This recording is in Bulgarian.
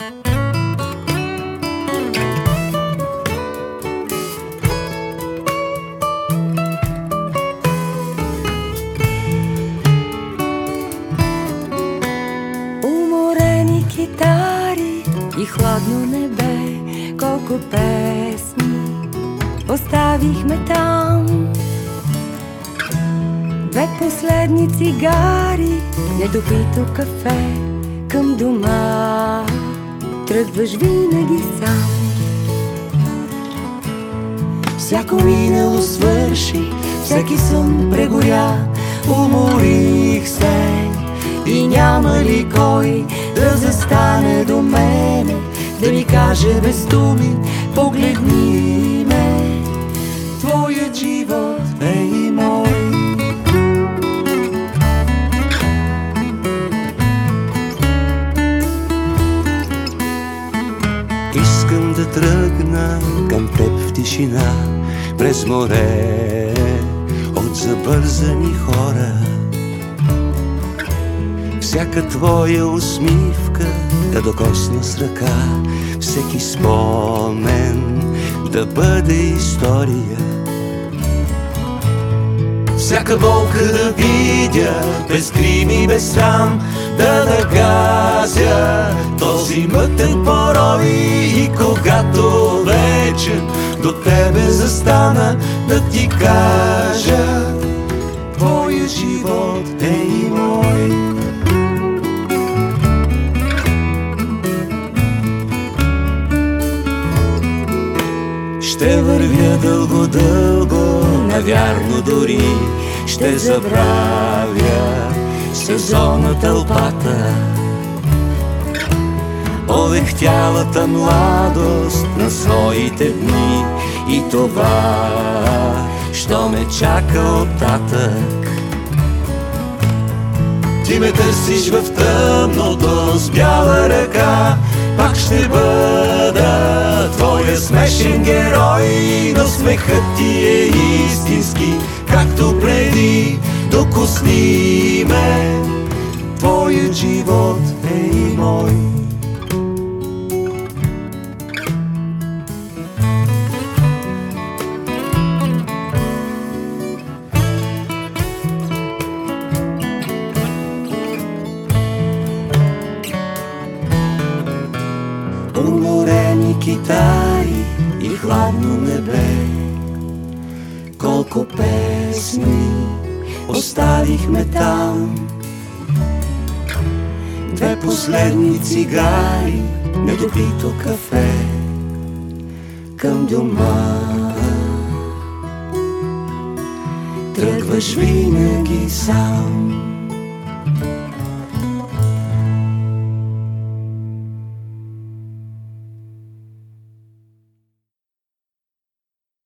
Уморени китари и хладно небе, колко песни оставихме там. Две последни цигари, недопито кафе към дома. Тръгваш винаги сам. Всяко минало свърши, всеки сън прегоря, уморих се и няма ли кой да застане до мене, да ми каже без думи, погледни Да тръгна към теб в тишина, през море от забързани хора. Всяка твоя усмивка да докосна с ръка, всеки спомен да бъде история. Всяка болка да видя, без грим и без срам, да нагазя този мътен порой и когато вече до тебе застана да ти кажа Твоя живот е и мой Ще вървя дълго-дълго, навярно дори ще забравя сезона тълпата. Олехтялата младост на своите дни и това, що ме чака оттатък. Ти ме търсиш в тъмното с бяла ръка, пак ще бъда твоя смешен герой, но смехът ти е истински, както преди докосни ме. Твоят живот е и мой. Уморени китари и хладно небе. Колко песни оставихме там. Две последни цигари, недопито кафе. Към дома. Тръгваш винаги сам